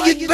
like it,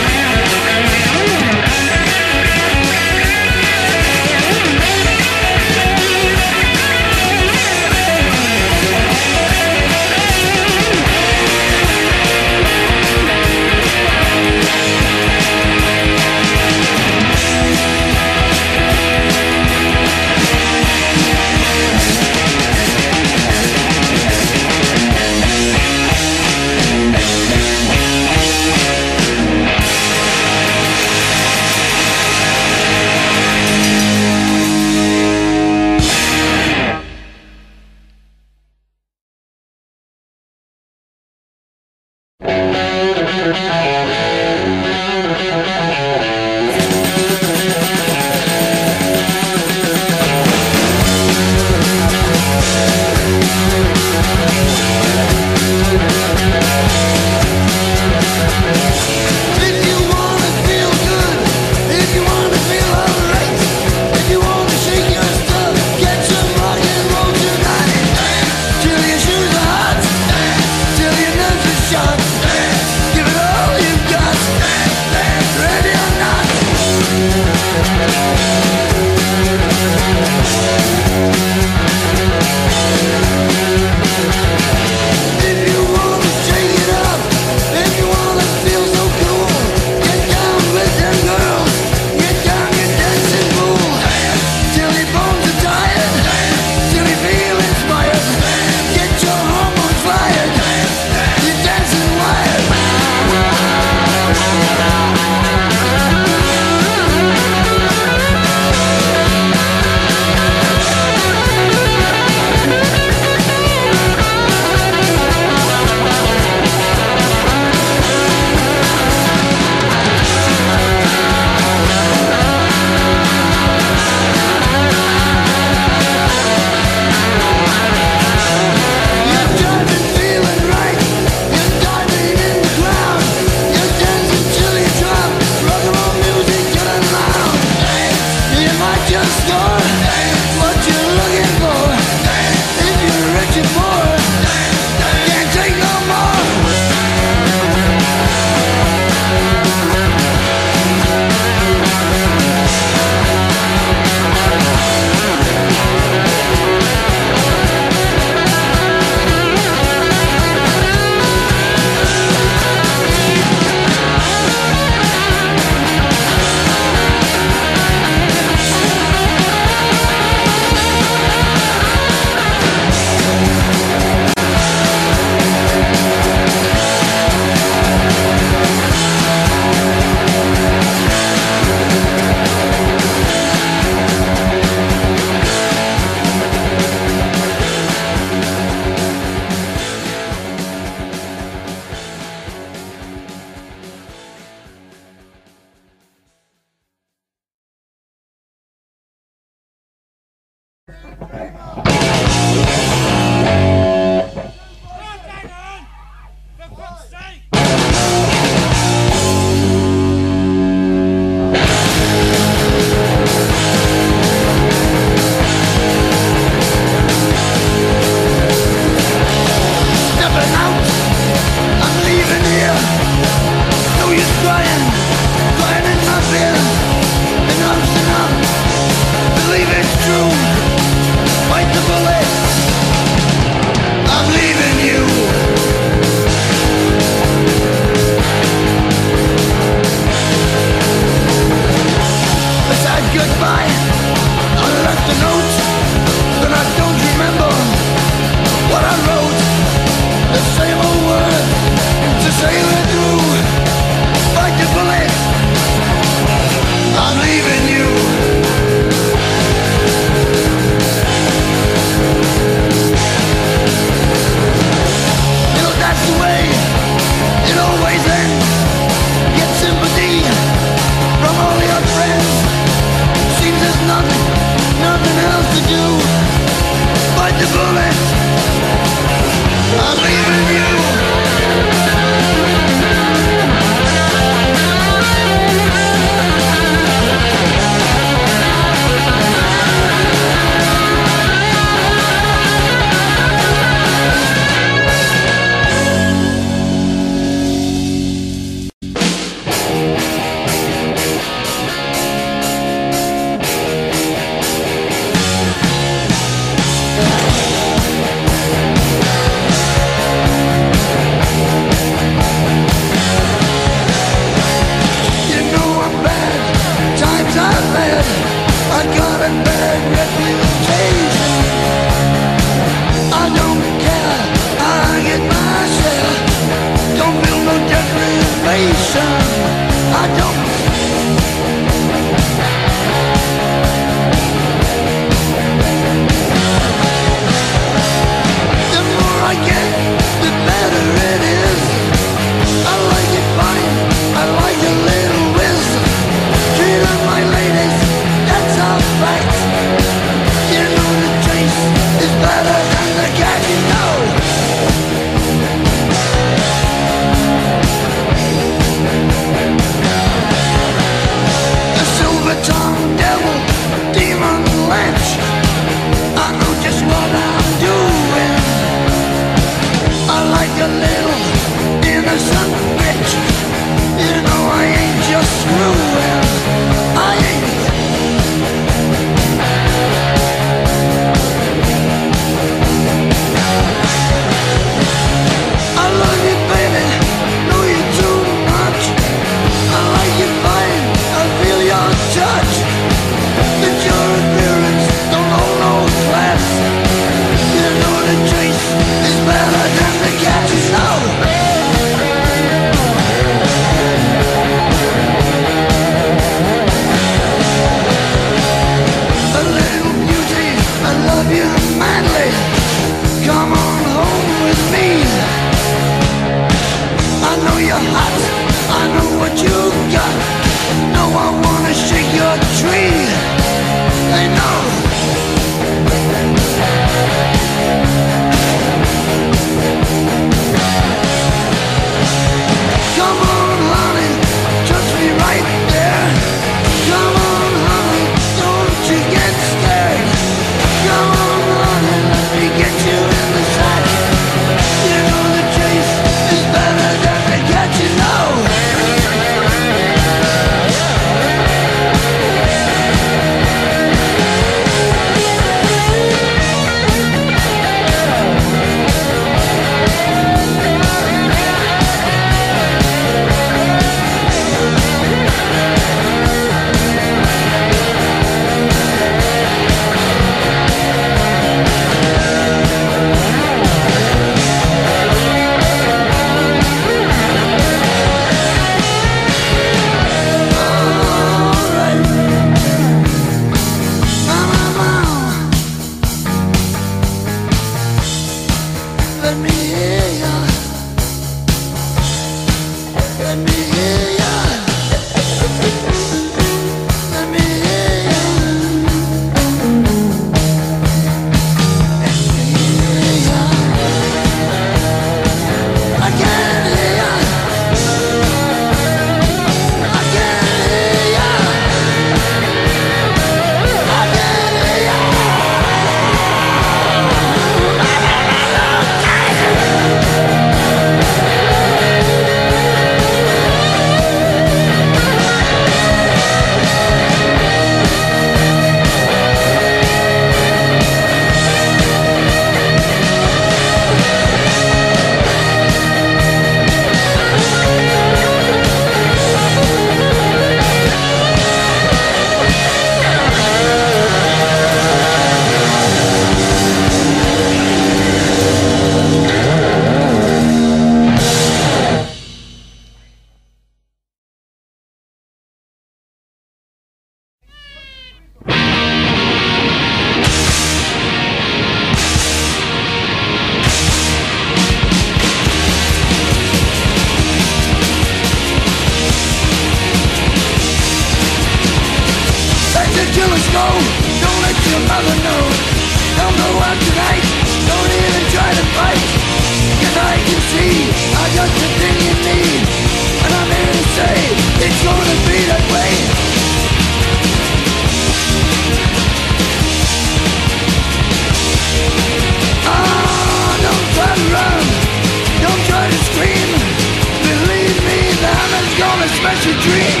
dream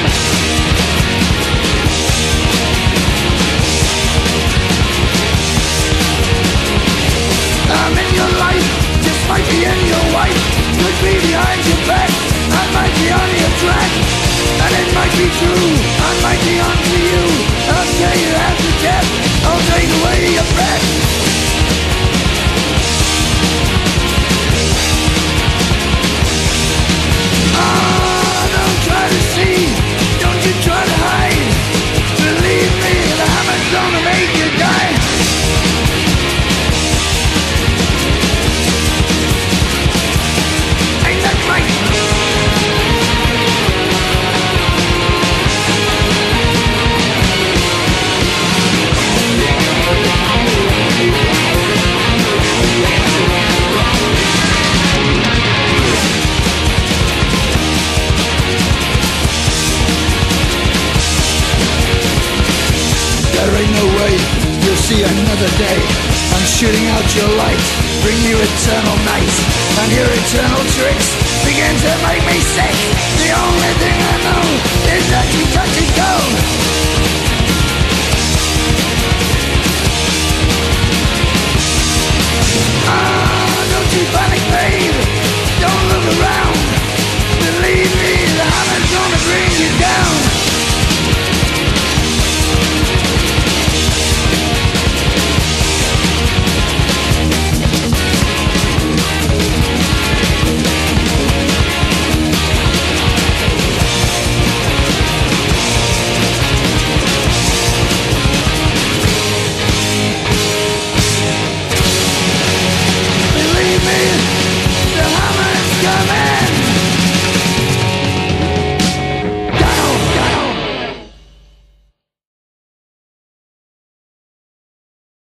I'm in your life, your wife. Could be behind your back, I might be on your track. And it might be true, I might be on to you. I'll tear you after death, I'll take away your breath. day I'm shooting out your light. Bring you eternal night. And your eternal tricks Begin to make me sick. The only thing I know Is that you touch and go ah.